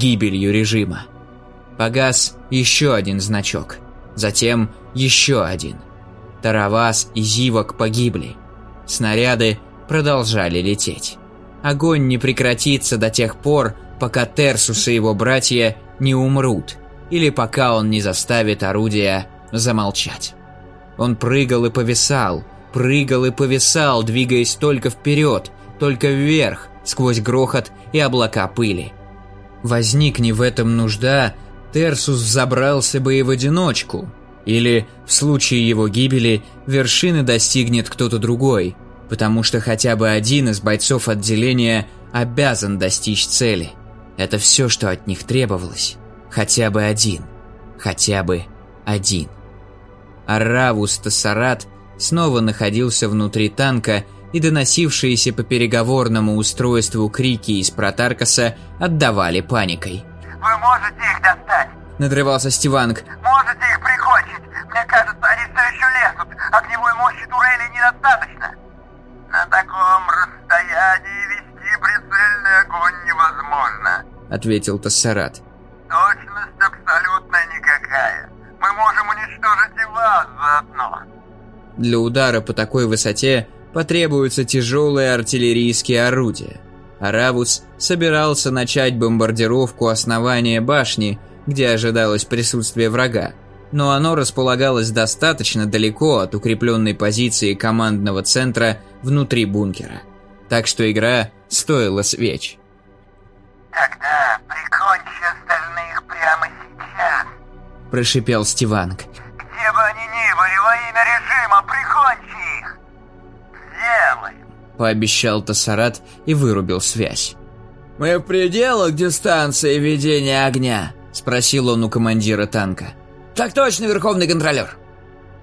гибелью режима. Погас еще один значок, затем еще один. Таравас и Зивок погибли. Снаряды продолжали лететь. Огонь не прекратится до тех пор, пока Терсус и его братья не умрут, или пока он не заставит орудия замолчать. Он прыгал и повисал, прыгал и повисал, двигаясь только вперед, только вверх, сквозь грохот и облака пыли. Возникни в этом нужда, Терсус забрался бы и в одиночку, или, в случае его гибели, вершины достигнет кто-то другой, потому что хотя бы один из бойцов отделения обязан достичь цели. Это все, что от них требовалось. Хотя бы один. Хотя бы один. Аравус Тассарат снова находился внутри танка, и доносившиеся по переговорному устройству крики из Протаркаса отдавали паникой. «Вы можете их достать?» – надрывался Стиванг. «Можете их прикончить? Мне кажется, они все еще лезут. Огневой мощи турели недостаточно. На таком расстоянии вести прицельный огонь невозможно», – ответил Тассарат. «Точность абсолютно никакая. Мы можем уничтожить и вас заодно». Для удара по такой высоте потребуются тяжелые артиллерийские орудия. Аравус собирался начать бомбардировку основания башни, где ожидалось присутствие врага, но оно располагалось достаточно далеко от укрепленной позиции командного центра внутри бункера. Так что игра стоила свеч. «Тогда прикончи остальных прямо сейчас», – прошипел Стиванг. Пообещал Тассарат и вырубил связь. «Мы в пределах дистанции ведения огня?» – спросил он у командира танка. «Так точно, Верховный контролер!»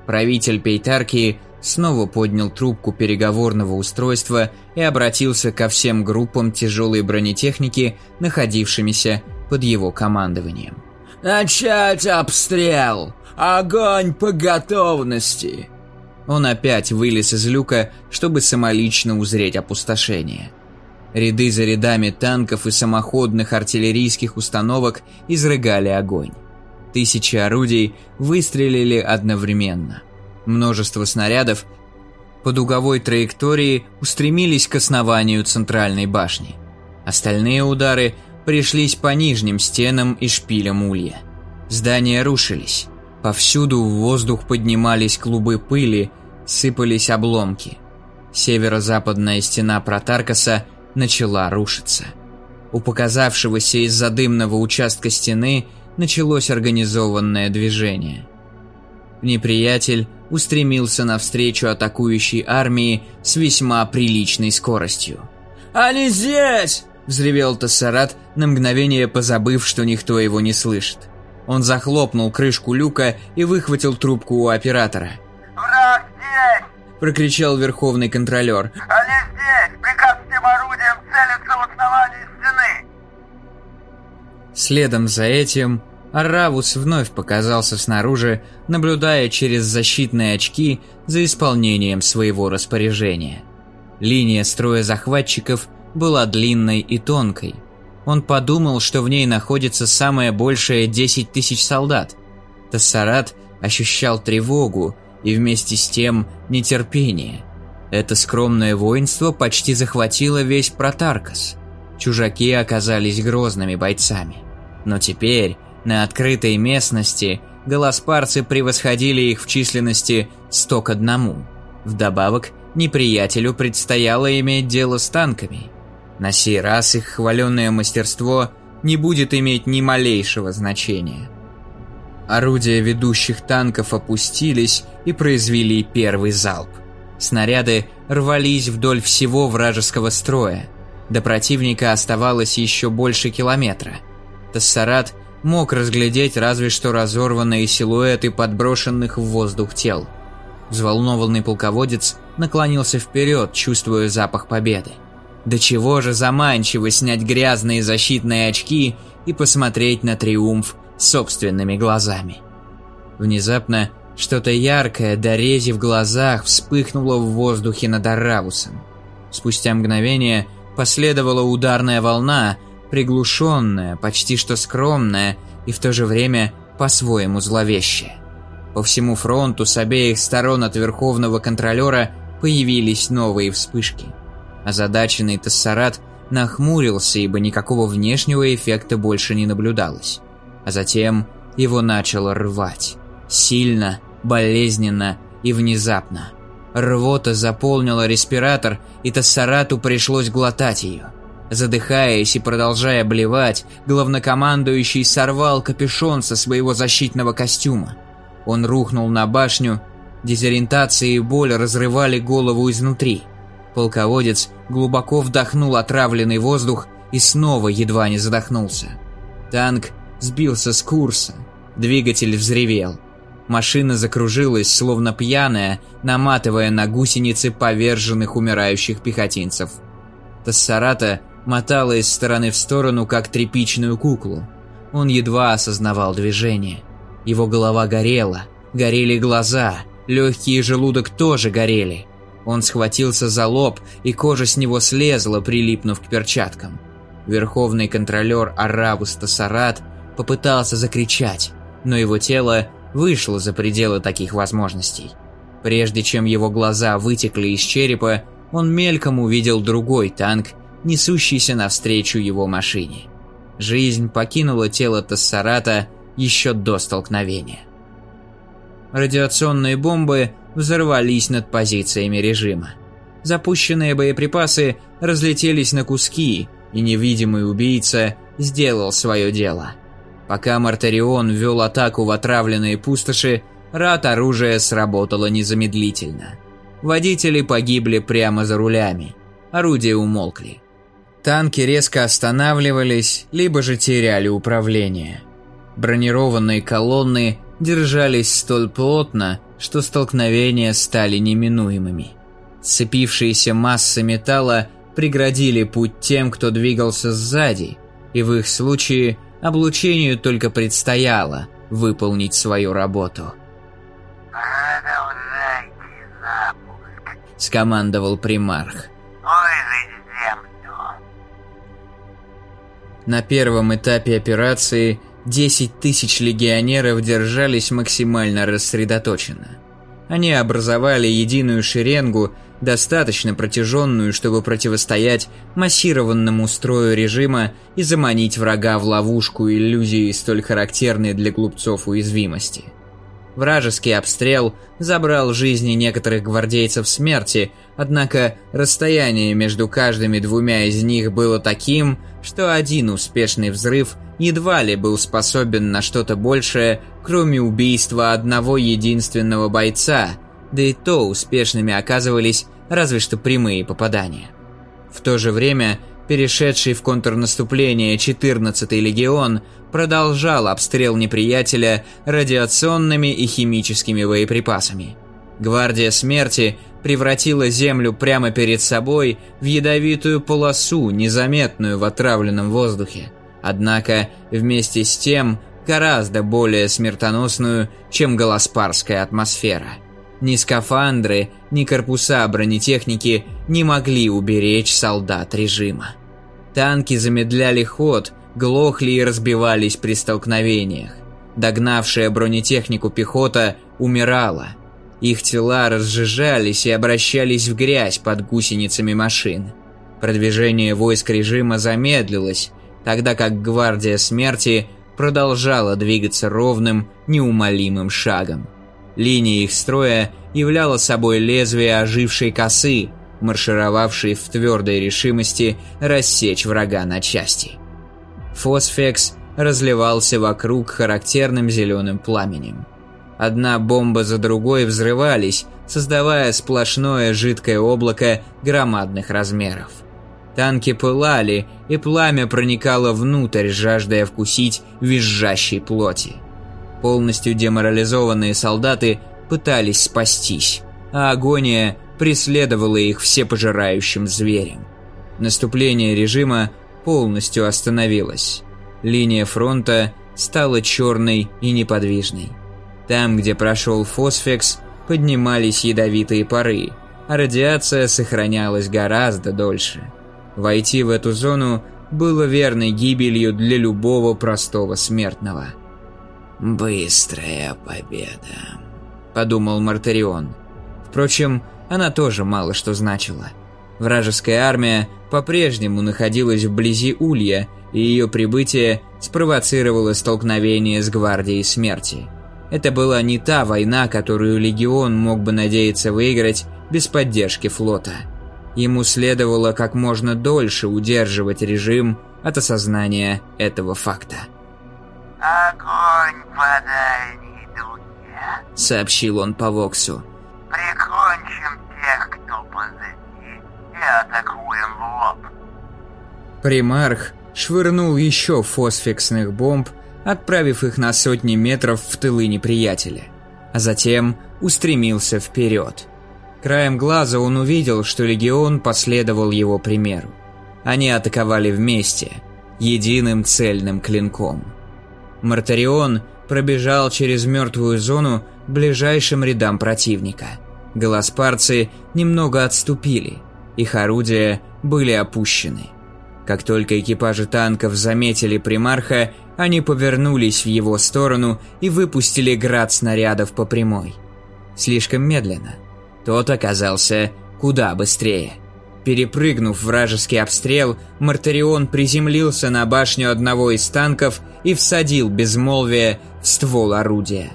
Правитель Пейтарки снова поднял трубку переговорного устройства и обратился ко всем группам тяжелой бронетехники, находившимися под его командованием. «Начать обстрел! Огонь по готовности!» Он опять вылез из люка, чтобы самолично узреть опустошение. Ряды за рядами танков и самоходных артиллерийских установок изрыгали огонь. Тысячи орудий выстрелили одновременно. Множество снарядов по дуговой траектории устремились к основанию центральной башни. Остальные удары пришлись по нижним стенам и шпилям улья. Здания рушились. Повсюду в воздух поднимались клубы пыли, сыпались обломки. Северо-западная стена Протаркаса начала рушиться. У показавшегося из-за дымного участка стены началось организованное движение. Неприятель устремился навстречу атакующей армии с весьма приличной скоростью. «Они здесь!» – взревел Тассарат, на мгновение позабыв, что никто его не слышит. Он захлопнул крышку люка и выхватил трубку у оператора. «Враг здесь!» – прокричал верховный контролер. «Они здесь! Приказ всем орудиям целиться в основании стены!» Следом за этим Аравус вновь показался снаружи, наблюдая через защитные очки за исполнением своего распоряжения. Линия строя захватчиков была длинной и тонкой. Он подумал, что в ней находится самое большее 10 тысяч солдат. Тассарат ощущал тревогу и вместе с тем нетерпение. Это скромное воинство почти захватило весь Протаркас. Чужаки оказались грозными бойцами. Но теперь, на открытой местности, голоспарцы превосходили их в численности 100 к одному. Вдобавок, неприятелю предстояло иметь дело с танками. На сей раз их хваленное мастерство не будет иметь ни малейшего значения. Орудия ведущих танков опустились и произвели первый залп. Снаряды рвались вдоль всего вражеского строя. До противника оставалось еще больше километра. Тассарат мог разглядеть разве что разорванные силуэты подброшенных в воздух тел. Взволнованный полководец наклонился вперед, чувствуя запах победы. До чего же заманчиво снять грязные защитные очки и посмотреть на триумф собственными глазами. Внезапно что-то яркое, дорези в глазах, вспыхнуло в воздухе над Аравусом. Спустя мгновение последовала ударная волна, приглушенная, почти что скромная и в то же время по-своему зловещая. По всему фронту с обеих сторон от Верховного Контролера появились новые вспышки. Озадаченный Тессарат нахмурился, ибо никакого внешнего эффекта больше не наблюдалось. А затем его начало рвать. Сильно, болезненно и внезапно. Рвота заполнила респиратор, и Тассарату пришлось глотать ее. Задыхаясь и продолжая блевать, главнокомандующий сорвал капюшон со своего защитного костюма. Он рухнул на башню, дезориентация и боль разрывали голову изнутри. Полководец глубоко вдохнул отравленный воздух и снова едва не задохнулся. Танк сбился с курса, двигатель взревел. Машина закружилась, словно пьяная, наматывая на гусеницы поверженных умирающих пехотинцев. Тассарата мотала из стороны в сторону, как тряпичную куклу. Он едва осознавал движение. Его голова горела, горели глаза, легкие желудок тоже горели. Он схватился за лоб, и кожа с него слезла, прилипнув к перчаткам. Верховный контролер Аравус Тассарат попытался закричать, но его тело вышло за пределы таких возможностей. Прежде чем его глаза вытекли из черепа, он мельком увидел другой танк, несущийся навстречу его машине. Жизнь покинула тело Тассарата еще до столкновения. Радиационные бомбы взорвались над позициями режима. Запущенные боеприпасы разлетелись на куски, и невидимый убийца сделал свое дело – Пока Мартарион вел атаку в отравленные пустоши, рад оружия сработала незамедлительно. Водители погибли прямо за рулями. Орудия умолкли. Танки резко останавливались, либо же теряли управление. Бронированные колонны держались столь плотно, что столкновения стали неминуемыми. Сцепившиеся массы металла преградили путь тем, кто двигался сзади, и в их случае Облучению только предстояло выполнить свою работу. «Продолжайте запуск», – скомандовал примарх. На первом этапе операции 10 тысяч легионеров держались максимально рассредоточенно. Они образовали единую шеренгу достаточно протяженную, чтобы противостоять массированному строю режима и заманить врага в ловушку иллюзии столь характерной для глупцов уязвимости. Вражеский обстрел забрал жизни некоторых гвардейцев смерти, однако расстояние между каждыми двумя из них было таким, что один успешный взрыв едва ли был способен на что-то большее, кроме убийства одного единственного бойца – да и то успешными оказывались разве что прямые попадания. В то же время, перешедший в контрнаступление 14-й легион продолжал обстрел неприятеля радиационными и химическими боеприпасами. Гвардия смерти превратила землю прямо перед собой в ядовитую полосу, незаметную в отравленном воздухе. Однако, вместе с тем, гораздо более смертоносную, чем голоспарская атмосфера – ни скафандры, ни корпуса бронетехники не могли уберечь солдат режима. Танки замедляли ход, глохли и разбивались при столкновениях. Догнавшая бронетехнику пехота умирала. Их тела разжижались и обращались в грязь под гусеницами машин. Продвижение войск режима замедлилось, тогда как гвардия смерти продолжала двигаться ровным, неумолимым шагом. Линия их строя являла собой лезвие ожившей косы, маршировавшей в твердой решимости рассечь врага на части. Фосфекс разливался вокруг характерным зеленым пламенем. Одна бомба за другой взрывались, создавая сплошное жидкое облако громадных размеров. Танки пылали, и пламя проникало внутрь, жаждая вкусить визжащей плоти. Полностью деморализованные солдаты пытались спастись, а агония преследовала их всепожирающим зверем. Наступление режима полностью остановилось. Линия фронта стала черной и неподвижной. Там, где прошел фосфекс, поднимались ядовитые пары, а радиация сохранялась гораздо дольше. Войти в эту зону было верной гибелью для любого простого смертного. «Быстрая победа», — подумал Мартарион. Впрочем, она тоже мало что значила. Вражеская армия по-прежнему находилась вблизи Улья, и ее прибытие спровоцировало столкновение с Гвардией Смерти. Это была не та война, которую Легион мог бы надеяться выиграть без поддержки флота. Ему следовало как можно дольше удерживать режим от осознания этого факта. «Огонь по дальней дуге», — сообщил он по Воксу. «Прикончим тех, кто позади, и атакуем в лоб». Примарх швырнул еще фосфиксных бомб, отправив их на сотни метров в тылы неприятеля, а затем устремился вперед. Краем глаза он увидел, что легион последовал его примеру. Они атаковали вместе, единым цельным клинком. Мартарион пробежал через мертвую зону ближайшим рядам противника. Голоспарцы немного отступили, их орудия были опущены. Как только экипажи танков заметили примарха, они повернулись в его сторону и выпустили град снарядов по прямой. Слишком медленно. Тот оказался куда быстрее. Перепрыгнув вражеский обстрел, Мартарион приземлился на башню одного из танков и всадил безмолвие в ствол орудия.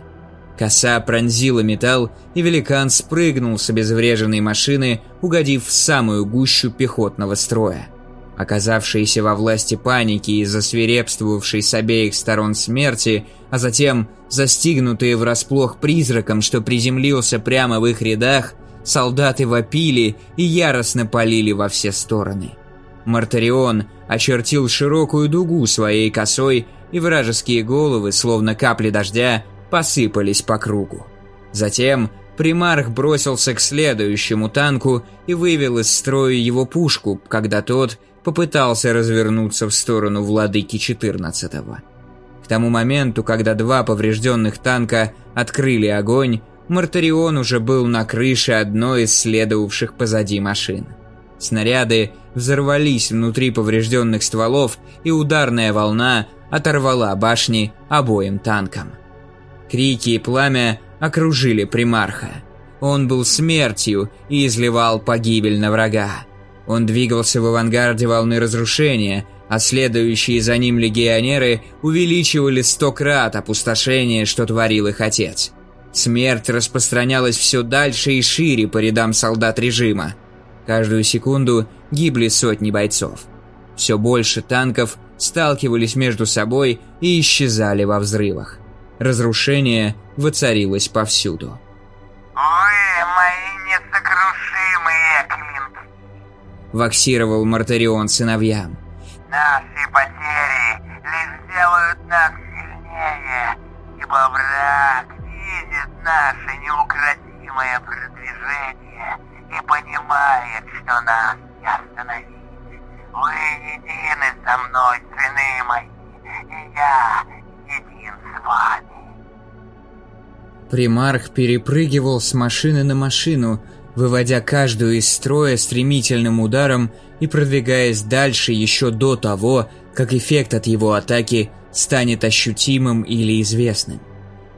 Коса пронзила металл, и великан спрыгнул с обезвреженной машины, угодив в самую гущу пехотного строя. Оказавшиеся во власти паники из-за свирепствовавшей с обеих сторон смерти, а затем застигнутые врасплох призраком, что приземлился прямо в их рядах, солдаты вопили и яростно полили во все стороны. Мартарион очертил широкую дугу своей косой, и вражеские головы, словно капли дождя, посыпались по кругу. Затем примарх бросился к следующему танку и вывел из строя его пушку, когда тот попытался развернуться в сторону владыки 14-го. К тому моменту, когда два поврежденных танка открыли огонь, Мартарион уже был на крыше одной из следовавших позади машин. Снаряды взорвались внутри поврежденных стволов, и ударная волна оторвала башни обоим танкам. Крики и пламя окружили примарха. Он был смертью и изливал погибель на врага. Он двигался в авангарде волны разрушения, а следующие за ним легионеры увеличивали сто крат опустошение, что творил их отец. Смерть распространялась все дальше и шире по рядам солдат режима. Каждую секунду гибли сотни бойцов. Все больше танков сталкивались между собой и исчезали во взрывах. Разрушение воцарилось повсюду. «Вы мои несокрушимые клинки!» Ваксировал Мартарион сыновьям. «Наши потери лишь сделают нас сильнее, ибо враг видит наше неукротимое продвижение и понимает, что нас не остановить. Вы едины со мной, сыны мои, и я един с вами. Примарх перепрыгивал с машины на машину, выводя каждую из строя стремительным ударом и продвигаясь дальше еще до того, как эффект от его атаки станет ощутимым или известным.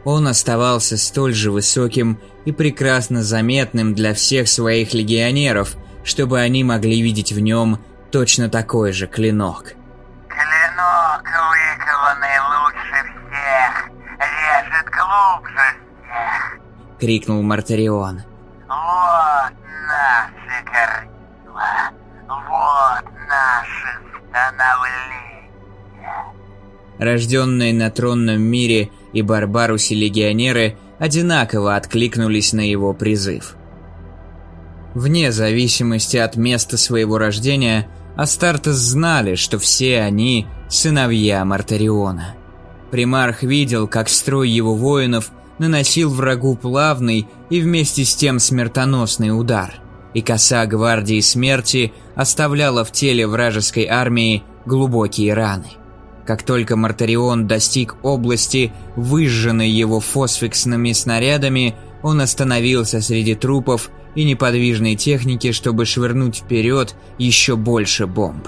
Он оставался столь же высоким и прекрасно заметным для всех своих легионеров, чтобы они могли видеть в нем точно такой же клинок. Клинок, выкованный лучше всех, режет глубже всех. крикнул Мартарион. Рожденные на тронном мире и Барбарусе легионеры одинаково откликнулись на его призыв. Вне зависимости от места своего рождения, Астартес знали, что все они – сыновья Мартариона. Примарх видел, как строй его воинов наносил врагу плавный и вместе с тем смертоносный удар, и коса гвардии смерти оставляла в теле вражеской армии глубокие раны. Как только Мартарион достиг области, выжженной его фосфиксными снарядами, он остановился среди трупов и неподвижной техники, чтобы швырнуть вперед еще больше бомб.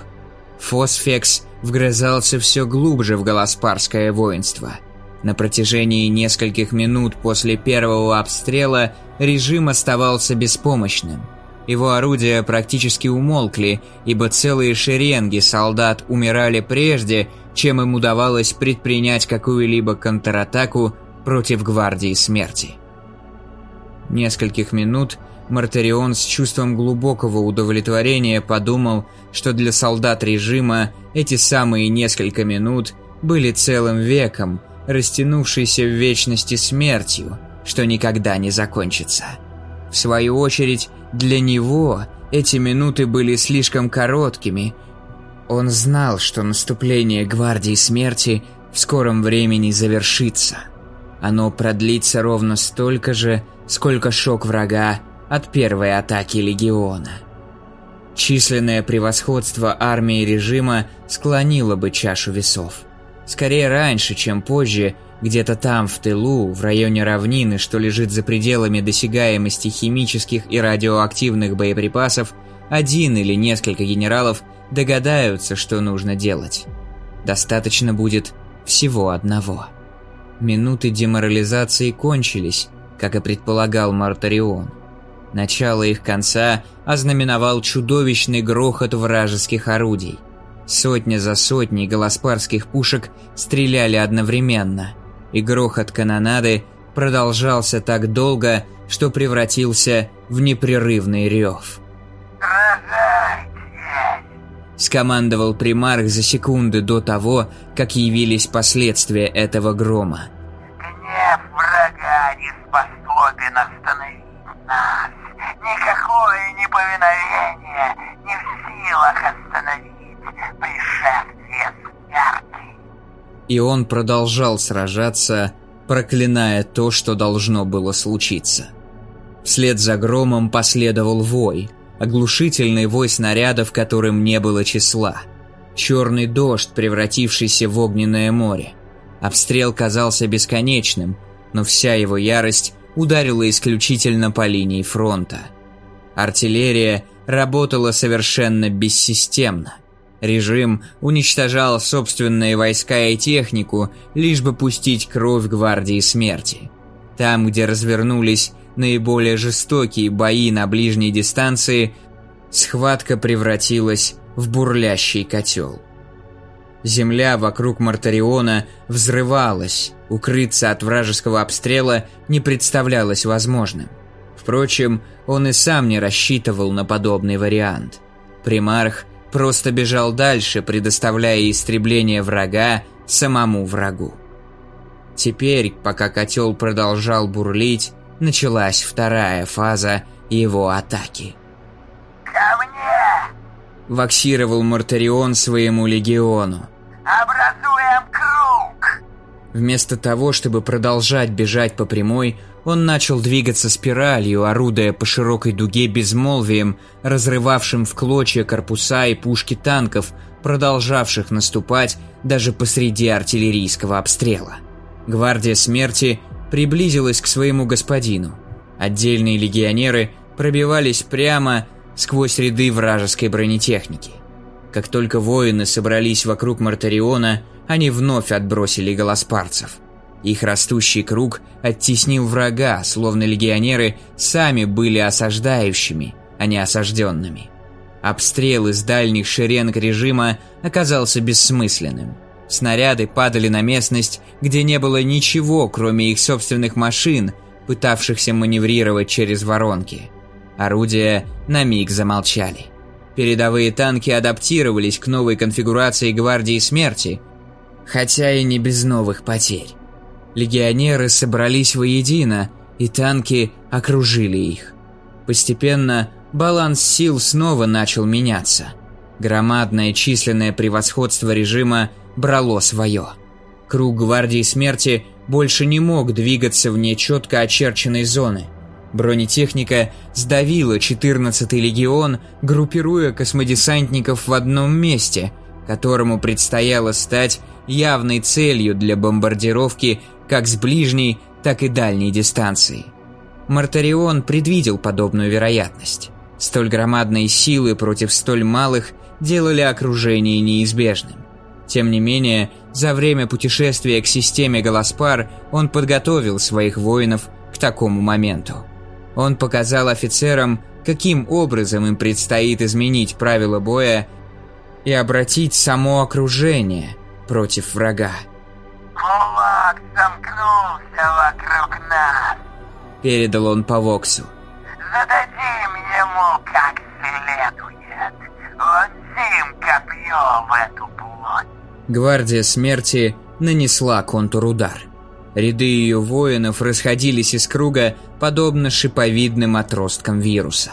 Фосфекс вгрызался все глубже в Голоспарское воинство. На протяжении нескольких минут после первого обстрела режим оставался беспомощным. Его орудия практически умолкли, ибо целые шеренги солдат умирали прежде, чем им удавалось предпринять какую-либо контратаку против Гвардии Смерти. Нескольких минут Мартарион с чувством глубокого удовлетворения подумал, что для солдат режима эти самые несколько минут были целым веком, растянувшейся в вечности смертью, что никогда не закончится. В свою очередь, для него эти минуты были слишком короткими. Он знал, что наступление Гвардии Смерти в скором времени завершится. Оно продлится ровно столько же, сколько шок врага от первой атаки Легиона. Численное превосходство армии режима склонило бы чашу весов. Скорее раньше, чем позже, где-то там, в тылу, в районе равнины, что лежит за пределами досягаемости химических и радиоактивных боеприпасов, один или несколько генералов догадаются, что нужно делать. Достаточно будет всего одного. Минуты деморализации кончились, как и предполагал Мартарион. Начало их конца ознаменовал чудовищный грохот вражеских орудий. Сотня за сотней голоспарских пушек стреляли одновременно, и грохот канонады продолжался так долго, что превратился в непрерывный рев. Скомандовал примарх за секунды до того, как явились последствия этого грома. Гнев врага не способен остановить нас. Никакое неповиновение не в силах остановить пришествие смерти. И он продолжал сражаться, проклиная то, что должно было случиться. Вслед за громом последовал вой, оглушительный вой снарядов, которым не было числа. Черный дождь, превратившийся в огненное море. Обстрел казался бесконечным, но вся его ярость ударила исключительно по линии фронта. Артиллерия работала совершенно бессистемно. Режим уничтожал собственные войска и технику, лишь бы пустить кровь гвардии смерти. Там, где развернулись наиболее жестокие бои на ближней дистанции, схватка превратилась в бурлящий котел. Земля вокруг Мартариона взрывалась, укрыться от вражеского обстрела не представлялось возможным. Впрочем, он и сам не рассчитывал на подобный вариант. Примарх просто бежал дальше, предоставляя истребление врага самому врагу. Теперь, пока котел продолжал бурлить, началась вторая фаза его атаки. «Ко мне! Ваксировал Мартарион своему легиону. Образуем круг!» Вместо того, чтобы продолжать бежать по прямой, он начал двигаться спиралью, орудуя по широкой дуге безмолвием, разрывавшим в клочья корпуса и пушки танков, продолжавших наступать даже посреди артиллерийского обстрела. Гвардия смерти приблизилась к своему господину. Отдельные легионеры пробивались прямо сквозь ряды вражеской бронетехники. Как только воины собрались вокруг Мартариона, они вновь отбросили голоспарцев. Их растущий круг оттеснил врага, словно легионеры сами были осаждающими, а не осажденными. Обстрел из дальних шеренг режима оказался бессмысленным. Снаряды падали на местность, где не было ничего, кроме их собственных машин, пытавшихся маневрировать через воронки. Орудия на миг замолчали. Передовые танки адаптировались к новой конфигурации Гвардии Смерти, хотя и не без новых потерь. Легионеры собрались воедино, и танки окружили их. Постепенно баланс сил снова начал меняться. Громадное численное превосходство режима брало свое. Круг Гвардии Смерти больше не мог двигаться вне четко очерченной зоны. Бронетехника сдавила 14-й легион, группируя космодесантников в одном месте, которому предстояло стать явной целью для бомбардировки как с ближней, так и дальней дистанции. Мартарион предвидел подобную вероятность. Столь громадные силы против столь малых делали окружение неизбежным. Тем не менее, за время путешествия к системе Голоспар он подготовил своих воинов к такому моменту. Он показал офицерам, каким образом им предстоит изменить правила боя и обратить само окружение против врага. Кулак замкнулся вокруг нас. Передал он по Воксу. Гвардия смерти нанесла контур-удар. Ряды ее воинов расходились из круга, подобно шиповидным отросткам вируса.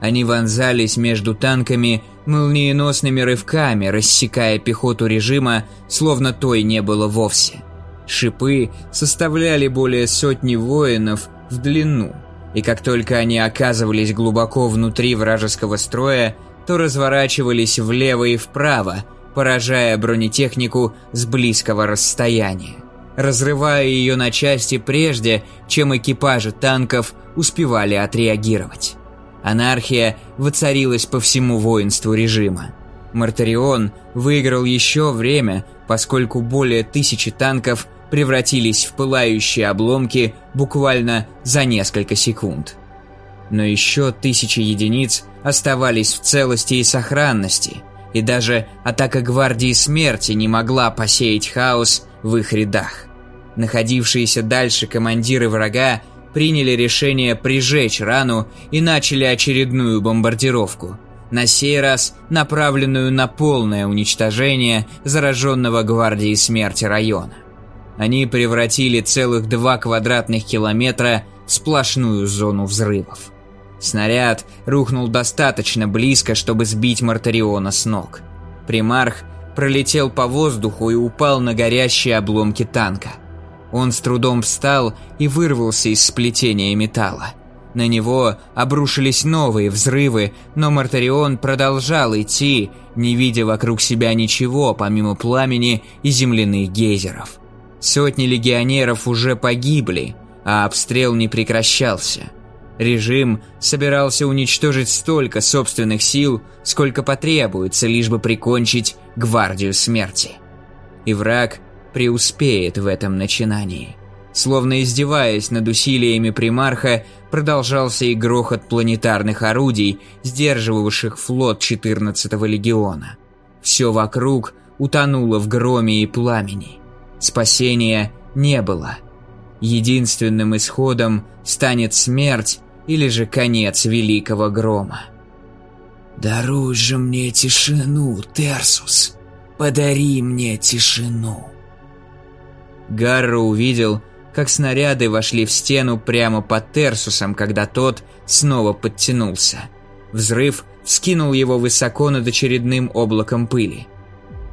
Они вонзались между танками молниеносными рывками, рассекая пехоту режима, словно той не было вовсе. Шипы составляли более сотни воинов в длину, и как только они оказывались глубоко внутри вражеского строя, то разворачивались влево и вправо, поражая бронетехнику с близкого расстояния, разрывая ее на части прежде, чем экипажи танков успевали отреагировать. Анархия воцарилась по всему воинству режима. Мартарион выиграл еще время, поскольку более тысячи танков превратились в пылающие обломки буквально за несколько секунд. Но еще тысячи единиц оставались в целости и сохранности, и даже атака Гвардии Смерти не могла посеять хаос в их рядах. Находившиеся дальше командиры врага приняли решение прижечь рану и начали очередную бомбардировку. На сей раз направленную на полное уничтожение зараженного гвардией смерти района. Они превратили целых два квадратных километра в сплошную зону взрывов. Снаряд рухнул достаточно близко, чтобы сбить Мартариона с ног. Примарх пролетел по воздуху и упал на горящие обломки танка – он с трудом встал и вырвался из сплетения металла. На него обрушились новые взрывы, но Мартарион продолжал идти, не видя вокруг себя ничего, помимо пламени и земляных гейзеров. Сотни легионеров уже погибли, а обстрел не прекращался. Режим собирался уничтожить столько собственных сил, сколько потребуется, лишь бы прикончить гвардию смерти. И враг преуспеет в этом начинании. Словно издеваясь над усилиями примарха, продолжался и грохот планетарных орудий, сдерживавших флот 14-го легиона. Все вокруг утонуло в громе и пламени. Спасения не было. Единственным исходом станет смерть или же конец великого грома. «Даруй же мне тишину, Терсус! Подари мне тишину!» Гарро увидел, как снаряды вошли в стену прямо под Терсусом, когда тот снова подтянулся. Взрыв скинул его высоко над очередным облаком пыли.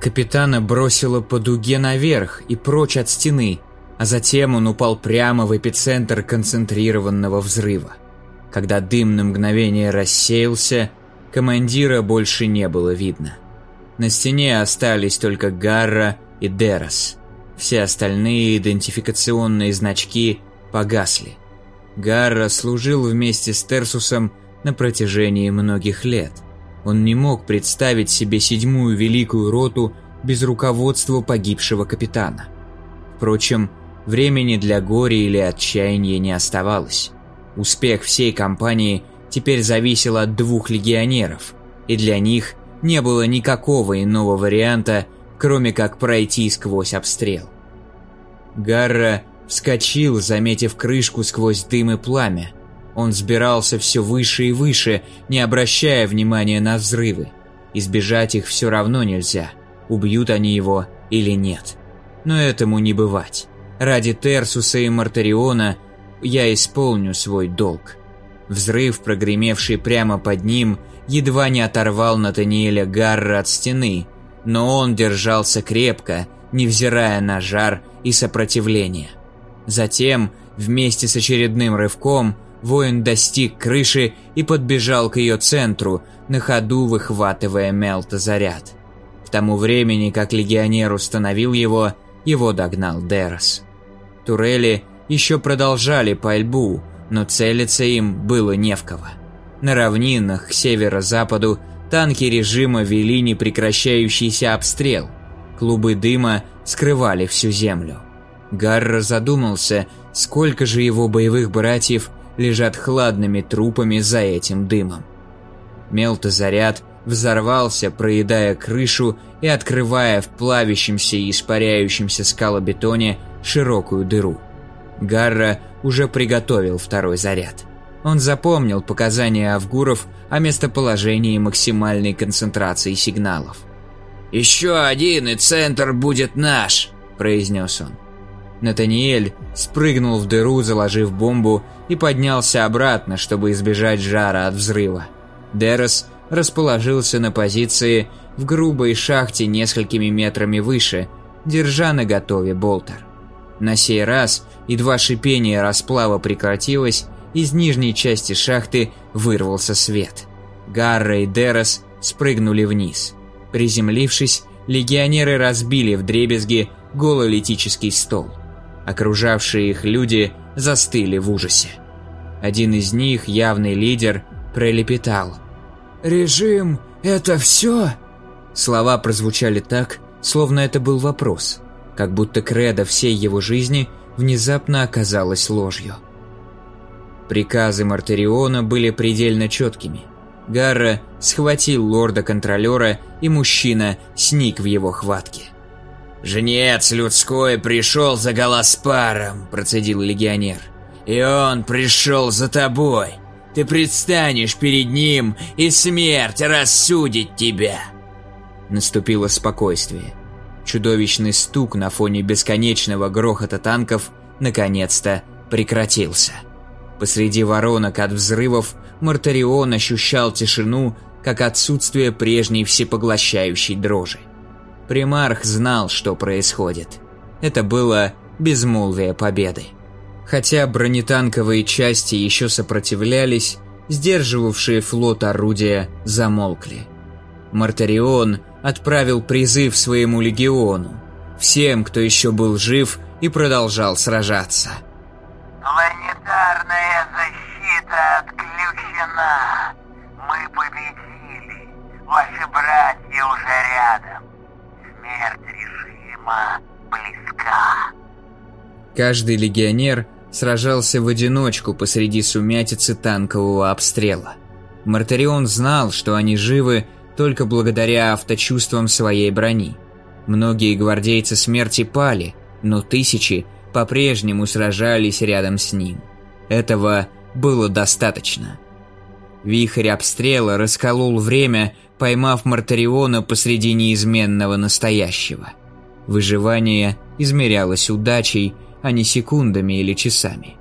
Капитана бросило по дуге наверх и прочь от стены, а затем он упал прямо в эпицентр концентрированного взрыва. Когда дым на мгновение рассеялся, командира больше не было видно. На стене остались только Гарра и Дерос – все остальные идентификационные значки погасли. Гарра служил вместе с Терсусом на протяжении многих лет. Он не мог представить себе седьмую великую роту без руководства погибшего капитана. Впрочем, времени для горя или отчаяния не оставалось. Успех всей кампании теперь зависел от двух легионеров, и для них не было никакого иного варианта, кроме как пройти сквозь обстрел. Гарра вскочил, заметив крышку сквозь дым и пламя. Он сбирался все выше и выше, не обращая внимания на взрывы. Избежать их все равно нельзя, убьют они его или нет. Но этому не бывать. Ради Терсуса и Мартариона я исполню свой долг. Взрыв, прогремевший прямо под ним, едва не оторвал Натаниэля Гарра от стены, но он держался крепко, невзирая на жар и сопротивление. Затем, вместе с очередным рывком, воин достиг крыши и подбежал к ее центру, на ходу выхватывая Мелта заряд. К тому времени, как легионер установил его, его догнал Дерос. Турели еще продолжали пальбу, но целиться им было не в кого. На равнинах к северо-западу танки режима вели непрекращающийся обстрел. Клубы дыма скрывали всю землю. Гарра задумался, сколько же его боевых братьев лежат хладными трупами за этим дымом. Мелтозаряд взорвался, проедая крышу и открывая в плавящемся и испаряющемся скалобетоне широкую дыру. Гарра уже приготовил второй заряд. Он запомнил показания Авгуров о местоположении максимальной концентрации сигналов. «Еще один, и центр будет наш», – произнес он. Натаниэль спрыгнул в дыру, заложив бомбу, и поднялся обратно, чтобы избежать жара от взрыва. Дерос расположился на позиции в грубой шахте несколькими метрами выше, держа на готове болтер. На сей раз едва шипение расплава прекратилось, из нижней части шахты вырвался свет. Гарра и Дерос спрыгнули вниз. Приземлившись, легионеры разбили в дребезги гололитический стол. Окружавшие их люди застыли в ужасе. Один из них, явный лидер, пролепетал. «Режим – это все?» Слова прозвучали так, словно это был вопрос, как будто кредо всей его жизни внезапно оказалась ложью. Приказы Мартариона были предельно четкими. Гарра схватил лорда-контролера, и мужчина сник в его хватке. «Жнец людской пришел за Галаспаром», – процедил легионер. «И он пришел за тобой. Ты предстанешь перед ним, и смерть рассудит тебя». Наступило спокойствие. Чудовищный стук на фоне бесконечного грохота танков наконец-то прекратился. Посреди воронок от взрывов Мартарион ощущал тишину, как отсутствие прежней всепоглощающей дрожи. Примарх знал, что происходит. Это было безмолвие победы. Хотя бронетанковые части еще сопротивлялись, сдерживавшие флот орудия замолкли. Мартарион отправил призыв своему легиону, всем, кто еще был жив и продолжал сражаться. Планетарная защита отключена. Мы победили. Ваши братья уже рядом. Смерть режима близка. Каждый легионер сражался в одиночку посреди сумятицы танкового обстрела. Мартарион знал, что они живы только благодаря авточувствам своей брони. Многие гвардейцы смерти пали, но тысячи по-прежнему сражались рядом с ним. Этого было достаточно. Вихрь обстрела расколол время, поймав Мартариона посреди неизменного настоящего. Выживание измерялось удачей, а не секундами или часами.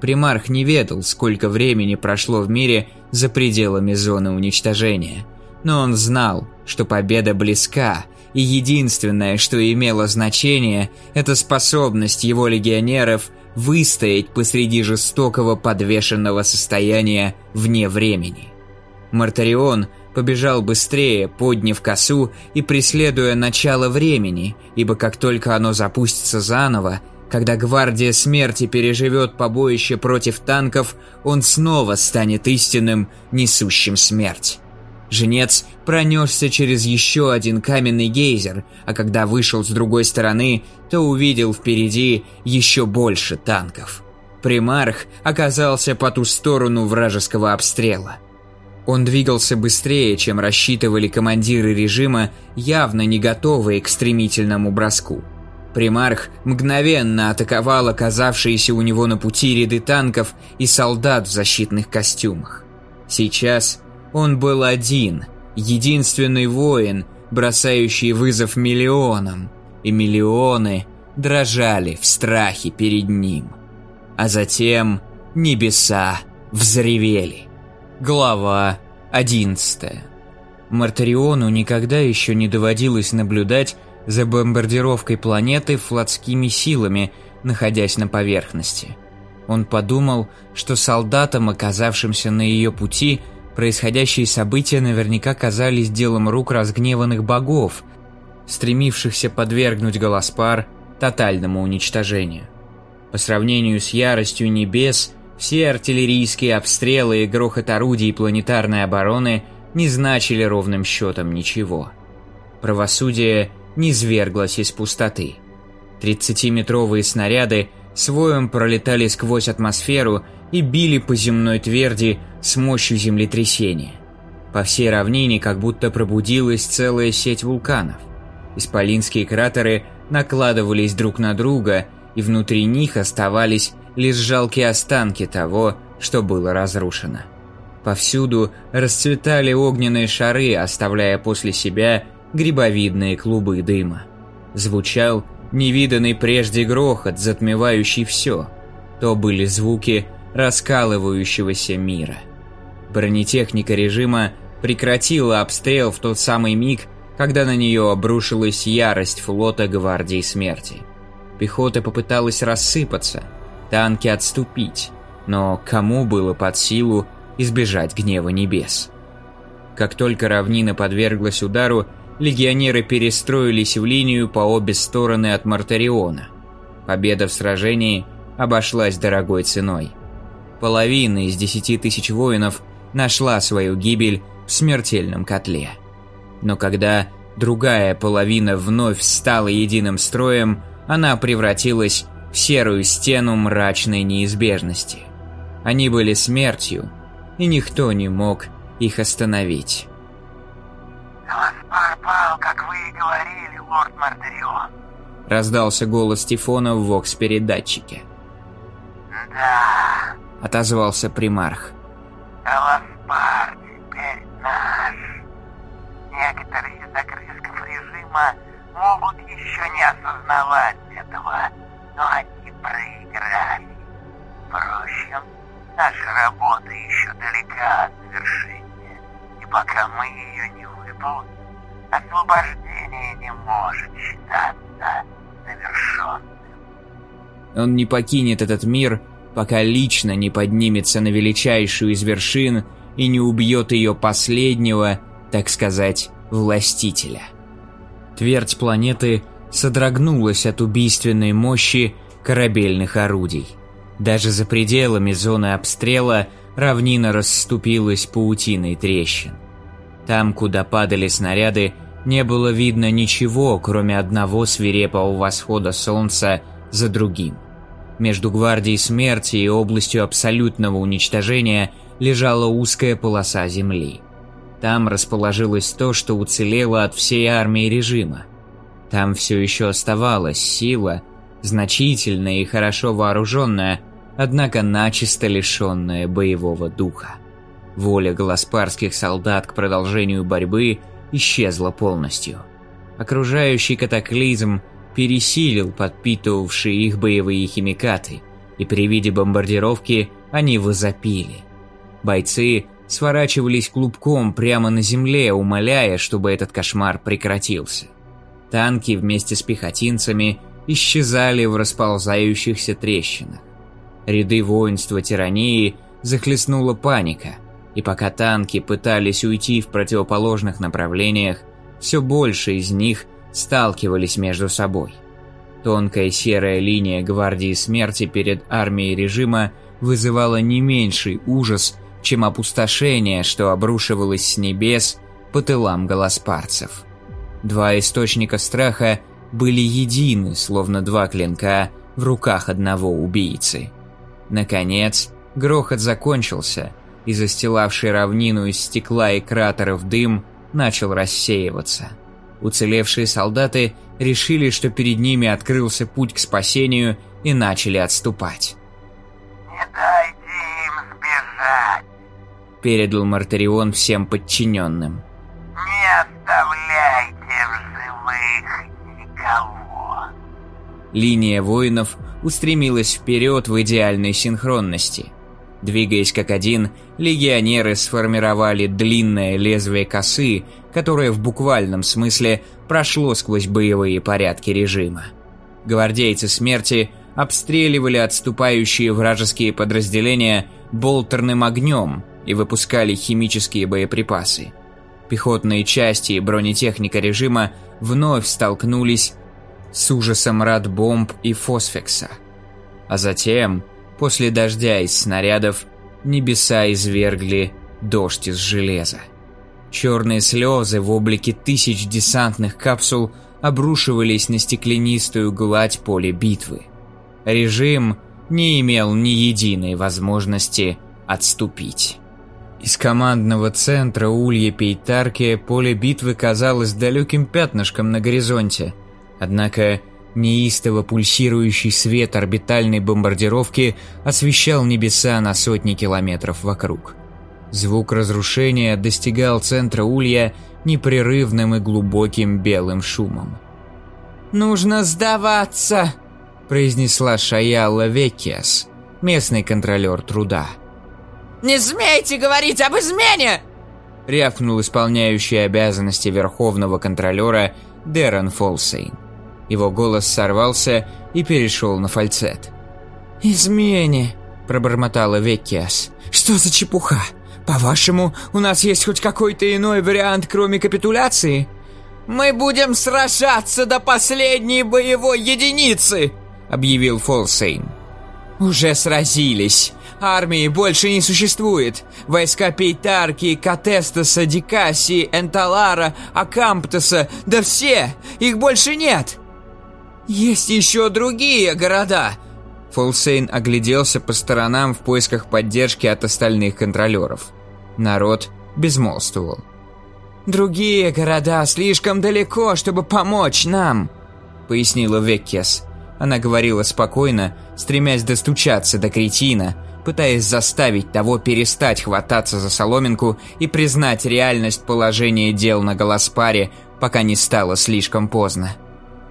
Примарх не ведал, сколько времени прошло в мире за пределами зоны уничтожения, но он знал, что победа близка – и единственное, что имело значение, это способность его легионеров выстоять посреди жестокого подвешенного состояния вне времени. Мартарион побежал быстрее, подняв косу и преследуя начало времени, ибо как только оно запустится заново, когда гвардия смерти переживет побоище против танков, он снова станет истинным, несущим смерть. Женец пронесся через еще один каменный гейзер, а когда вышел с другой стороны, то увидел впереди еще больше танков. Примарх оказался по ту сторону вражеского обстрела. Он двигался быстрее, чем рассчитывали командиры режима, явно не готовые к стремительному броску. Примарх мгновенно атаковал оказавшиеся у него на пути ряды танков и солдат в защитных костюмах. Сейчас он был один, единственный воин, бросающий вызов миллионам, и миллионы дрожали в страхе перед ним. А затем небеса взревели. Глава 11 Мартариону никогда еще не доводилось наблюдать за бомбардировкой планеты флотскими силами, находясь на поверхности. Он подумал, что солдатам, оказавшимся на ее пути, Происходящие события наверняка казались делом рук разгневанных богов, стремившихся подвергнуть Голоспар тотальному уничтожению. По сравнению с яростью небес, все артиллерийские обстрелы и грохот орудий планетарной обороны не значили ровным счетом ничего. Правосудие низверглось из пустоты. Тридцатиметровые снаряды своем пролетали сквозь атмосферу и били по земной тверди с мощью землетрясения. По всей равнине как будто пробудилась целая сеть вулканов. Исполинские кратеры накладывались друг на друга, и внутри них оставались лишь жалкие останки того, что было разрушено. Повсюду расцветали огненные шары, оставляя после себя грибовидные клубы дыма. Звучал невиданный прежде грохот, затмевающий все. То были звуки раскалывающегося мира. Бронетехника режима прекратила обстрел в тот самый миг, когда на нее обрушилась ярость флота Гвардии Смерти. Пехота попыталась рассыпаться, танки отступить, но кому было под силу избежать гнева небес? Как только равнина подверглась удару, легионеры перестроились в линию по обе стороны от Мартариона. Победа в сражении обошлась дорогой ценой. Половина из десяти тысяч воинов нашла свою гибель в смертельном котле. Но когда другая половина вновь стала единым строем, она превратилась в серую стену мрачной неизбежности. Они были смертью, и никто не мог их остановить. Галаспар пал, как вы и говорили, лорд Мартарион. Раздался голос Тифона в вокс-передатчике. Да, Отозвался примарх. Галаспар теперь наш. Некоторые из огрызков режима могут еще не осознавать этого, но они проиграли. Впрочем, наша работа еще далека от завершения, и пока мы ее не выполним, освобождение не может считаться завершенным. Он не покинет этот мир, пока лично не поднимется на величайшую из вершин и не убьет ее последнего, так сказать, властителя. Твердь планеты содрогнулась от убийственной мощи корабельных орудий. Даже за пределами зоны обстрела равнина расступилась паутиной трещин. Там, куда падали снаряды, не было видно ничего, кроме одного свирепого восхода солнца за другим. Между гвардией смерти и областью абсолютного уничтожения лежала узкая полоса земли. Там расположилось то, что уцелело от всей армии режима. Там все еще оставалась сила, значительная и хорошо вооруженная, однако начисто лишенная боевого духа. Воля голоспарских солдат к продолжению борьбы исчезла полностью. Окружающий катаклизм пересилил подпитывавшие их боевые химикаты, и при виде бомбардировки они возопили. Бойцы сворачивались клубком прямо на земле, умоляя, чтобы этот кошмар прекратился. Танки вместе с пехотинцами исчезали в расползающихся трещинах. Ряды воинства тирании захлестнула паника, и пока танки пытались уйти в противоположных направлениях, все больше из них сталкивались между собой. Тонкая серая линия гвардии смерти перед армией режима вызывала не меньший ужас, чем опустошение, что обрушивалось с небес по тылам голоспарцев. Два источника страха были едины, словно два клинка в руках одного убийцы. Наконец, грохот закончился, и застилавший равнину из стекла и кратеров дым начал рассеиваться. Уцелевшие солдаты решили, что перед ними открылся путь к спасению и начали отступать. Не дайте им сбежать. Передал Мартарион всем подчиненным. Не оставляйте в живых никого. Линия воинов устремилась вперед в идеальной синхронности. Двигаясь как один, легионеры сформировали длинное лезвие косы, которое в буквальном смысле прошло сквозь боевые порядки режима. Гвардейцы смерти обстреливали отступающие вражеские подразделения болтерным огнем и выпускали химические боеприпасы. Пехотные части и бронетехника режима вновь столкнулись с ужасом радбомб и фосфекса. А затем После дождя из снарядов небеса извергли дождь из железа. Черные слезы в облике тысяч десантных капсул обрушивались на стеклянистую гладь поля битвы. Режим не имел ни единой возможности отступить. Из командного центра Улья Пейтарки поле битвы казалось далеким пятнышком на горизонте. Однако неистово пульсирующий свет орбитальной бомбардировки освещал небеса на сотни километров вокруг. Звук разрушения достигал центра Улья непрерывным и глубоким белым шумом. «Нужно сдаваться!» – произнесла Шаяла Веккиас, местный контролер труда. «Не смейте говорить об измене!» – рявкнул исполняющий обязанности верховного контролера Дэрон Фолсейн. Его голос сорвался и перешел на фальцет. «Измене!» – пробормотала Веккиас. «Что за чепуха? По-вашему, у нас есть хоть какой-то иной вариант, кроме капитуляции?» «Мы будем сражаться до последней боевой единицы!» – объявил Фолсейн. «Уже сразились. Армии больше не существует. Войска Пейтарки, Катестаса, Дикаси, Энталара, Акамптаса, да все! Их больше нет!» «Есть еще другие города!» Фолсейн огляделся по сторонам в поисках поддержки от остальных контролеров. Народ безмолвствовал. «Другие города слишком далеко, чтобы помочь нам», — пояснила Веккес. Она говорила спокойно, стремясь достучаться до кретина, пытаясь заставить того перестать хвататься за соломинку и признать реальность положения дел на Голоспаре, пока не стало слишком поздно.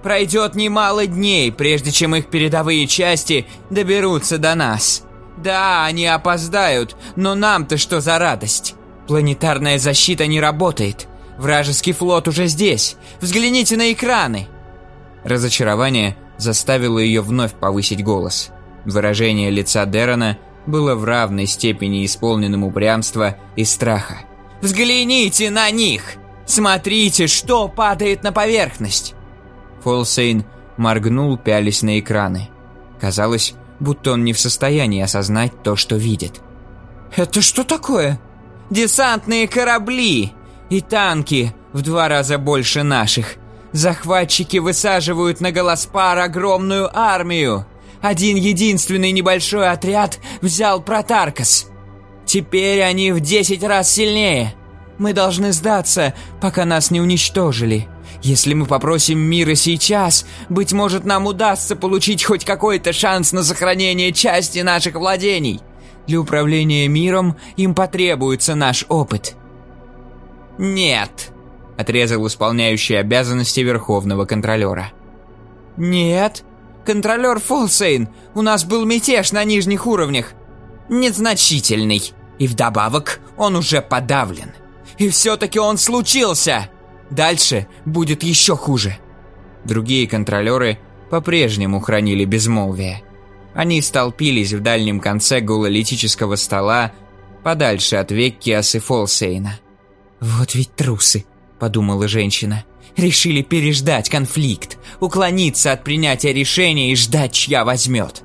«Пройдет немало дней, прежде чем их передовые части доберутся до нас. Да, они опоздают, но нам-то что за радость? Планетарная защита не работает. Вражеский флот уже здесь. Взгляните на экраны!» Разочарование заставило ее вновь повысить голос. Выражение лица Дэрона было в равной степени исполненным упрямства и страха. «Взгляните на них! Смотрите, что падает на поверхность!» Фолсейн моргнул, пялись на экраны. Казалось, будто он не в состоянии осознать то, что видит. «Это что такое?» «Десантные корабли и танки в два раза больше наших. Захватчики высаживают на Голоспар огромную армию. Один единственный небольшой отряд взял Протаркас. Теперь они в десять раз сильнее. Мы должны сдаться, пока нас не уничтожили. Если мы попросим мира сейчас, быть может, нам удастся получить хоть какой-то шанс на сохранение части наших владений. Для управления миром им потребуется наш опыт. Нет, отрезал исполняющий обязанности верховного контролера. Нет, контролер Фолсейн, у нас был мятеж на нижних уровнях. Незначительный. И вдобавок он уже подавлен. И все-таки он случился. Дальше будет еще хуже. Другие контролеры по-прежнему хранили безмолвие. Они столпились в дальнем конце гололитического стола, подальше от Веккиас и Фолсейна. «Вот ведь трусы», — подумала женщина. «Решили переждать конфликт, уклониться от принятия решения и ждать, чья возьмет».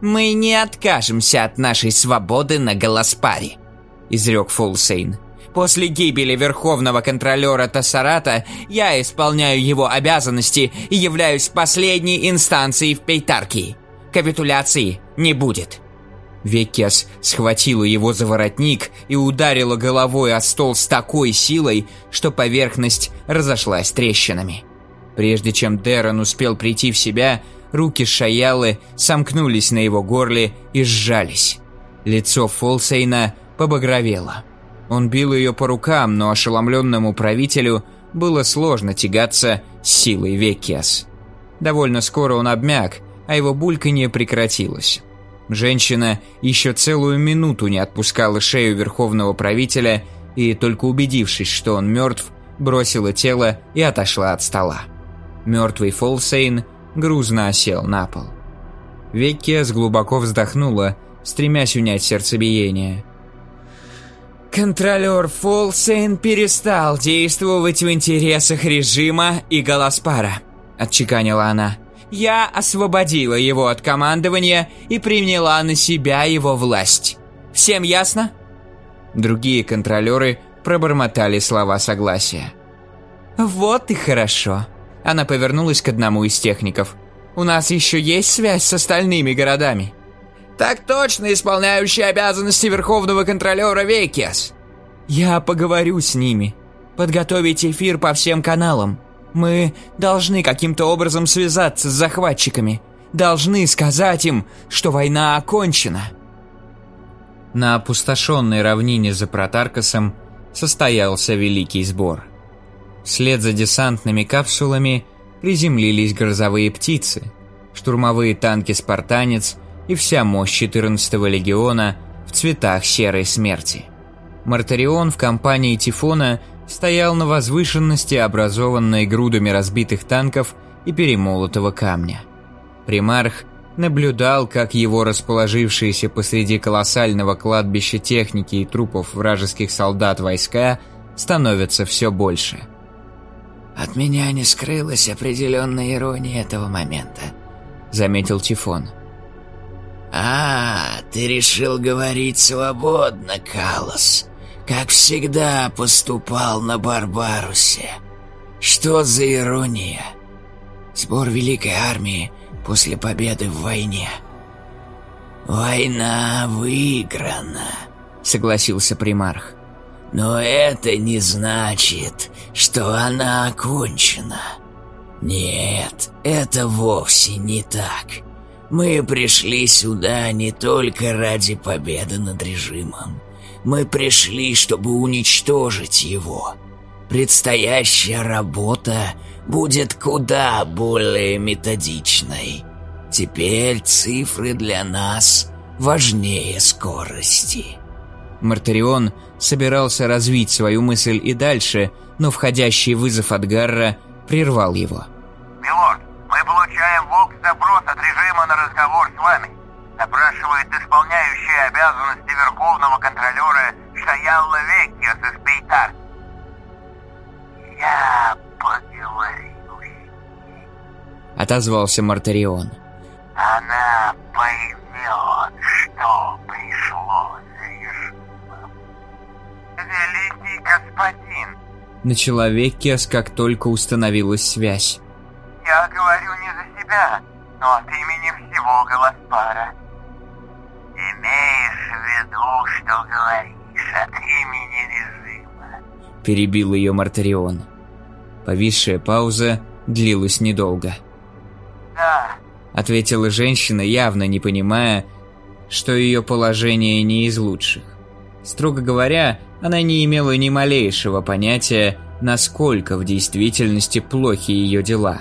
«Мы не откажемся от нашей свободы на Голоспаре», — изрек Фолсейн. После гибели верховного контролера Тассарата я исполняю его обязанности и являюсь последней инстанцией в Пейтарке. Капитуляции не будет. Веккес схватила его за воротник и ударила головой о стол с такой силой, что поверхность разошлась трещинами. Прежде чем Дэрон успел прийти в себя, руки Шаялы сомкнулись на его горле и сжались. Лицо Фолсейна побагровело. Он бил ее по рукам, но ошеломленному правителю было сложно тягаться с силой Веккиас. Довольно скоро он обмяк, а его бульканье прекратилось. Женщина еще целую минуту не отпускала шею верховного правителя и, только убедившись, что он мертв, бросила тело и отошла от стола. Мертвый Фолсейн грузно осел на пол. Веккиас глубоко вздохнула, стремясь унять сердцебиение – Контролер Фолсейн перестал действовать в интересах режима и Галаспара, отчеканила она. Я освободила его от командования и приняла на себя его власть. Всем ясно? Другие контролеры пробормотали слова согласия. «Вот и хорошо». Она повернулась к одному из техников. «У нас еще есть связь с остальными городами?» «Так точно, исполняющий обязанности Верховного контролера Векиас!» «Я поговорю с ними. Подготовить эфир по всем каналам. Мы должны каким-то образом связаться с захватчиками. Должны сказать им, что война окончена». На опустошенной равнине за Протаркосом состоялся великий сбор. Вслед за десантными капсулами приземлились грозовые птицы, штурмовые танки «Спартанец» и вся мощь 14-го легиона в цветах серой смерти. Мартарион в компании Тифона стоял на возвышенности, образованной грудами разбитых танков и перемолотого камня. Примарх наблюдал, как его расположившиеся посреди колоссального кладбища техники и трупов вражеских солдат войска становятся все больше. «От меня не скрылась определенная ирония этого момента», — заметил Тифон. «А, ты решил говорить свободно, Калос, как всегда поступал на Барбарусе. Что за ирония? Сбор Великой Армии после победы в войне. «Война выиграна», — согласился примарх. «Но это не значит, что она окончена. Нет, это вовсе не так. Мы пришли сюда не только ради победы над режимом. Мы пришли, чтобы уничтожить его. Предстоящая работа будет куда более методичной. Теперь цифры для нас важнее скорости. Мартарион собирался развить свою мысль и дальше, но входящий вызов от Гарра прервал его. «Милорд, мы получаем волк-запрос от режима на разговор с вами. Запрашивает исполняющий обязанности Верховного контролера Шаялла Веккиас из Пейтар. Я поговорю Отозвался Мартарион. Она поймет, что пришло за режимом. Великий господин. Начала Веккиас, как только установилась связь. Перебил ее Мартарион. Повисшая пауза длилась недолго. Да. Ответила женщина, явно не понимая, что ее положение не из лучших. Строго говоря, она не имела ни малейшего понятия, насколько в действительности плохи ее дела.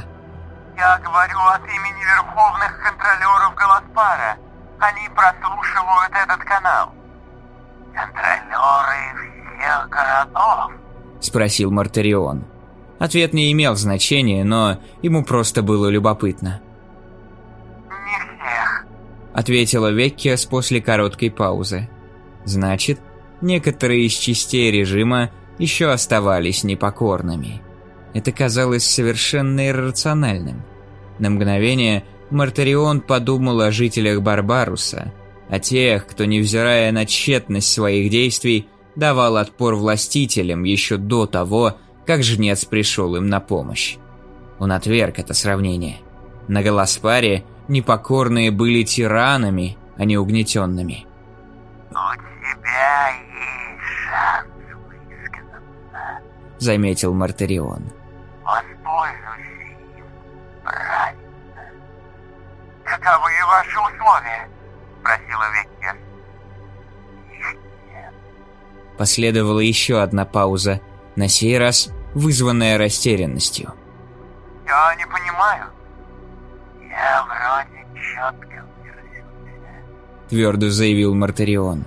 Спросил Мартарион. Ответ не имел значения, но ему просто было любопытно. Не всех. Ответила Веккиас после короткой паузы. Значит, некоторые из частей режима еще оставались непокорными. Это казалось совершенно иррациональным. На мгновение Мартарион подумал о жителях Барбаруса, о тех, кто, невзирая на тщетность своих действий, давал отпор властителям еще до того, как жнец пришел им на помощь. Он отверг это сравнение. На Голоспаре непокорные были тиранами, а не угнетенными. У тебя есть шанс высказаться. Заметил Мартарион. Последовала еще одна пауза, на сей раз вызванная растерянностью. Я не понимаю. Я вроде четко. Твердо заявил Мартарион.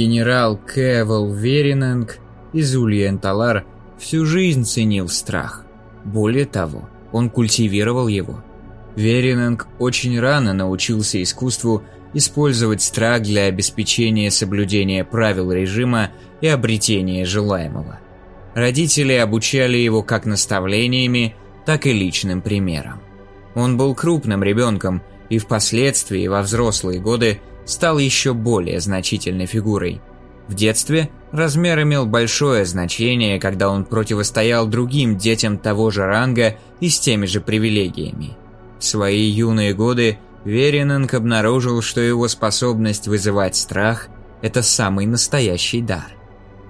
Генерал Кевел Веринанг из Ульенталар всю жизнь ценил страх. Более того, он культивировал его. Веринанг очень рано научился искусству использовать страх для обеспечения соблюдения правил режима и обретения желаемого. Родители обучали его как наставлениями, так и личным примером. Он был крупным ребенком и впоследствии во взрослые годы стал еще более значительной фигурой. В детстве размер имел большое значение, когда он противостоял другим детям того же ранга и с теми же привилегиями. В свои юные годы Вериненк обнаружил, что его способность вызывать страх – это самый настоящий дар.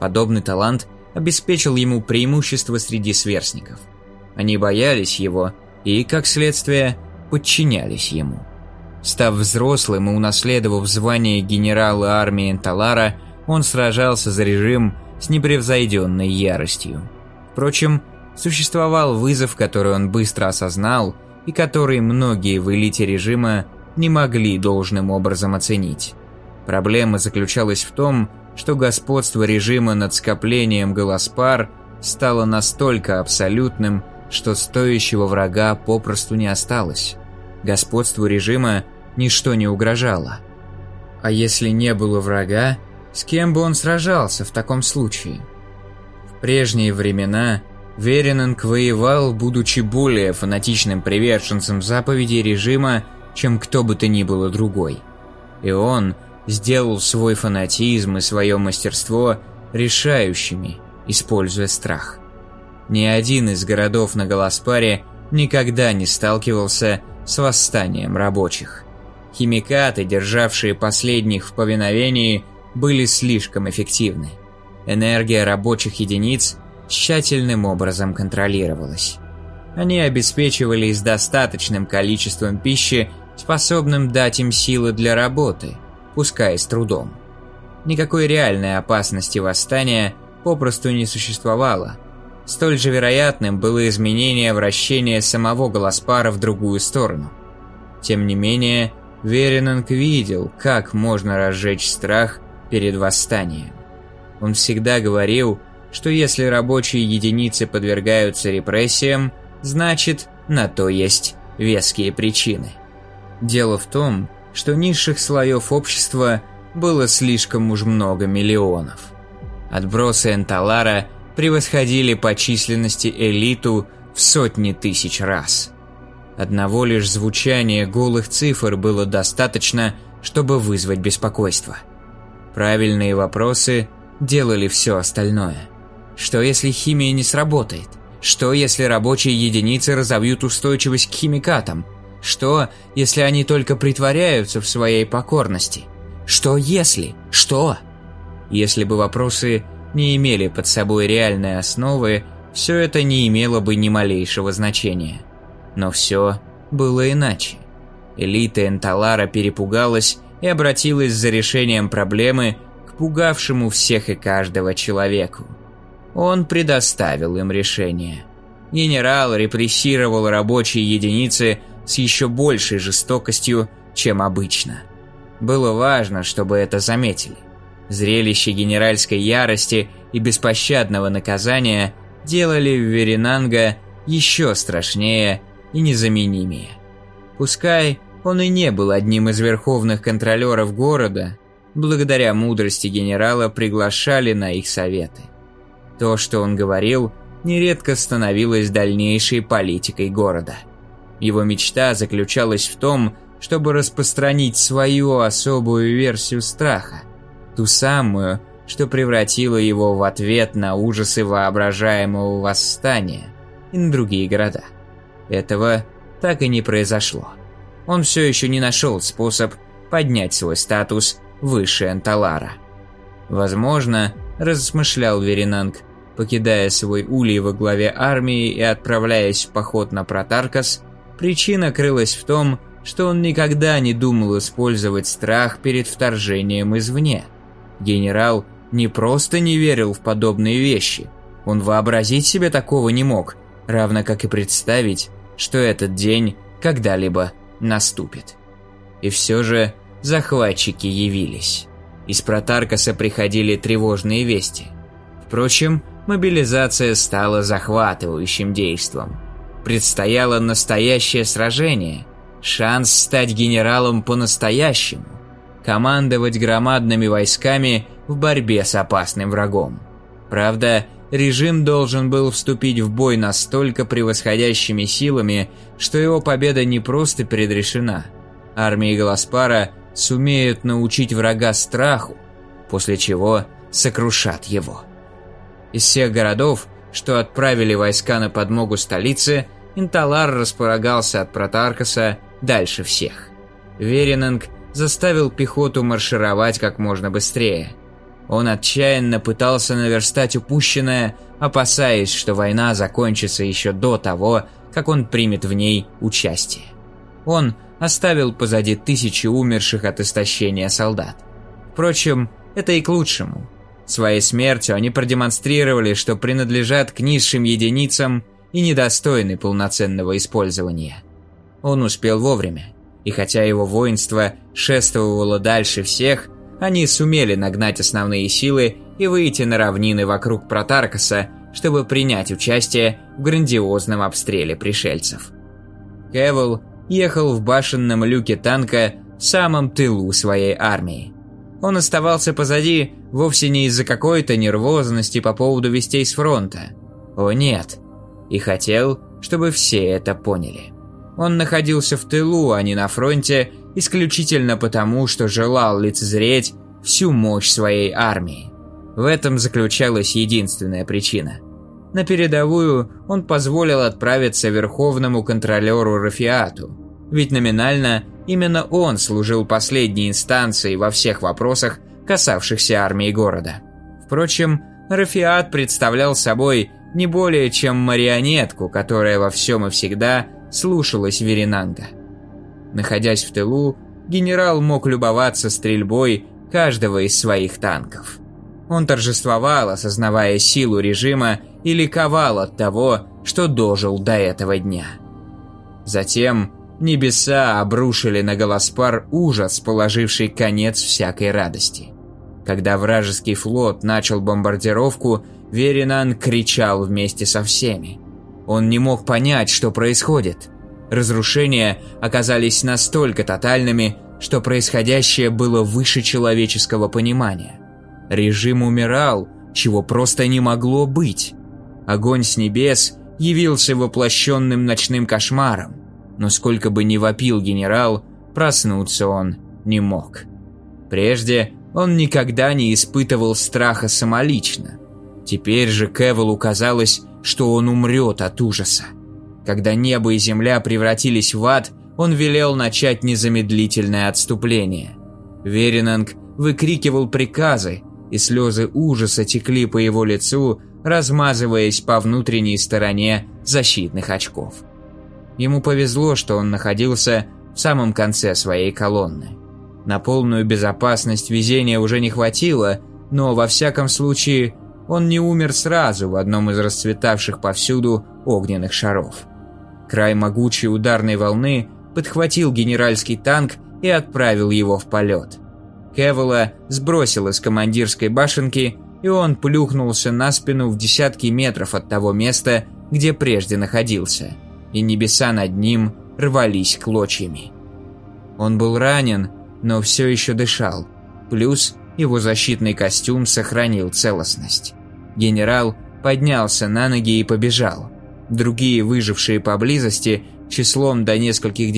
Подобный талант обеспечил ему преимущество среди сверстников. Они боялись его и, как следствие, подчинялись ему. Став взрослым и унаследовав звание генерала армии Энталара, он сражался за режим с непревзойденной яростью. Впрочем, существовал вызов, который он быстро осознал и который многие в элите режима не могли должным образом оценить. Проблема заключалась в том, что господство режима над скоплением Голоспар стало настолько абсолютным, что стоящего врага попросту не осталось. Господству режима ничто не угрожало. А если не было врага, с кем бы он сражался в таком случае? В прежние времена Веренинг воевал, будучи более фанатичным приверженцем заповедей режима, чем кто бы то ни было другой. И он сделал свой фанатизм и свое мастерство решающими, используя страх. Ни один из городов на Голоспаре никогда не сталкивался с восстанием рабочих. Химикаты, державшие последних в повиновении, были слишком эффективны. Энергия рабочих единиц тщательным образом контролировалась. Они обеспечивались достаточным количеством пищи, способным дать им силы для работы, пускай с трудом. Никакой реальной опасности восстания попросту не существовало. Столь же вероятным было изменение вращения самого Голоспара в другую сторону. Тем не менее, Веринанг видел, как можно разжечь страх перед восстанием. Он всегда говорил, что если рабочие единицы подвергаются репрессиям, значит, на то есть веские причины. Дело в том, что низших слоев общества было слишком уж много миллионов. Отбросы Энталара превосходили по численности элиту в сотни тысяч раз – Одного лишь звучания голых цифр было достаточно, чтобы вызвать беспокойство. Правильные вопросы делали все остальное. Что если химия не сработает? Что если рабочие единицы разовьют устойчивость к химикатам? Что, если они только притворяются в своей покорности? Что если? Что? Если бы вопросы не имели под собой реальной основы, все это не имело бы ни малейшего значения. Но все было иначе. Элита Энталара перепугалась и обратилась за решением проблемы к пугавшему всех и каждого человеку. Он предоставил им решение. Генерал репрессировал рабочие единицы с еще большей жестокостью, чем обычно. Было важно, чтобы это заметили. Зрелище генеральской ярости и беспощадного наказания делали Веринанга еще страшнее и незаменимее. Пускай он и не был одним из верховных контролеров города, благодаря мудрости генерала приглашали на их советы. То, что он говорил, нередко становилось дальнейшей политикой города. Его мечта заключалась в том, чтобы распространить свою особую версию страха, ту самую, что превратила его в ответ на ужасы воображаемого восстания и на другие города. Этого так и не произошло. Он все еще не нашел способ поднять свой статус выше Анталара. Возможно, размышлял Веринанг, покидая свой улей во главе армии и отправляясь в поход на Протаркас, причина крылась в том, что он никогда не думал использовать страх перед вторжением извне. Генерал не просто не верил в подобные вещи, он вообразить себе такого не мог, равно как и представить, что этот день когда-либо наступит. И все же захватчики явились. Из Протаркаса приходили тревожные вести. Впрочем, мобилизация стала захватывающим действом. Предстояло настоящее сражение, шанс стать генералом по-настоящему, командовать громадными войсками в борьбе с опасным врагом. Правда, режим должен был вступить в бой настолько превосходящими силами, что его победа не просто предрешена. Армии Галаспара сумеют научить врага страху, после чего сокрушат его. Из всех городов, что отправили войска на подмогу столице, Инталар располагался от Протаркаса дальше всех. Веринанг заставил пехоту маршировать как можно быстрее. Он отчаянно пытался наверстать упущенное, опасаясь, что война закончится еще до того, как он примет в ней участие. Он оставил позади тысячи умерших от истощения солдат. Впрочем, это и к лучшему. Своей смертью они продемонстрировали, что принадлежат к низшим единицам и недостойны полноценного использования. Он успел вовремя, и хотя его воинство шествовало дальше всех, они сумели нагнать основные силы и выйти на равнины вокруг Протаркаса, чтобы принять участие в грандиозном обстреле пришельцев. Кевилл ехал в башенном люке танка в самом тылу своей армии. Он оставался позади вовсе не из-за какой-то нервозности по поводу вестей с фронта. О нет. И хотел, чтобы все это поняли. Он находился в тылу, а не на фронте, исключительно потому, что желал лицезреть всю мощь своей армии. В этом заключалась единственная причина. На передовую он позволил отправиться верховному контролеру Рафиату, ведь номинально именно он служил последней инстанцией во всех вопросах, касавшихся армии города. Впрочем, Рафиат представлял собой не более чем марионетку, которая во всем и всегда слушалась Веринанга. Находясь в тылу, генерал мог любоваться стрельбой каждого из своих танков. Он торжествовал, осознавая силу режима, и ликовал от того, что дожил до этого дня. Затем Небеса обрушили на Голоспар ужас, положивший конец всякой радости. Когда вражеский флот начал бомбардировку, Веринан кричал вместе со всеми. Он не мог понять, что происходит. Разрушения оказались настолько тотальными, что происходящее было выше человеческого понимания. Режим умирал, чего просто не могло быть. Огонь с небес явился воплощенным ночным кошмаром но сколько бы ни вопил генерал, проснуться он не мог. Прежде он никогда не испытывал страха самолично. Теперь же Кевиллу казалось, что он умрет от ужаса. Когда небо и земля превратились в ад, он велел начать незамедлительное отступление. Веринанг выкрикивал приказы, и слезы ужаса текли по его лицу, размазываясь по внутренней стороне защитных очков. Ему повезло, что он находился в самом конце своей колонны. На полную безопасность везения уже не хватило, но во всяком случае он не умер сразу в одном из расцветавших повсюду огненных шаров. Край могучей ударной волны подхватил генеральский танк и отправил его в полет. Кевела сбросил из командирской башенки, и он плюхнулся на спину в десятки метров от того места, где прежде находился – и небеса над ним рвались клочьями. Он был ранен, но все еще дышал, плюс его защитный костюм сохранил целостность. Генерал поднялся на ноги и побежал. Другие выжившие поблизости, числом до нескольких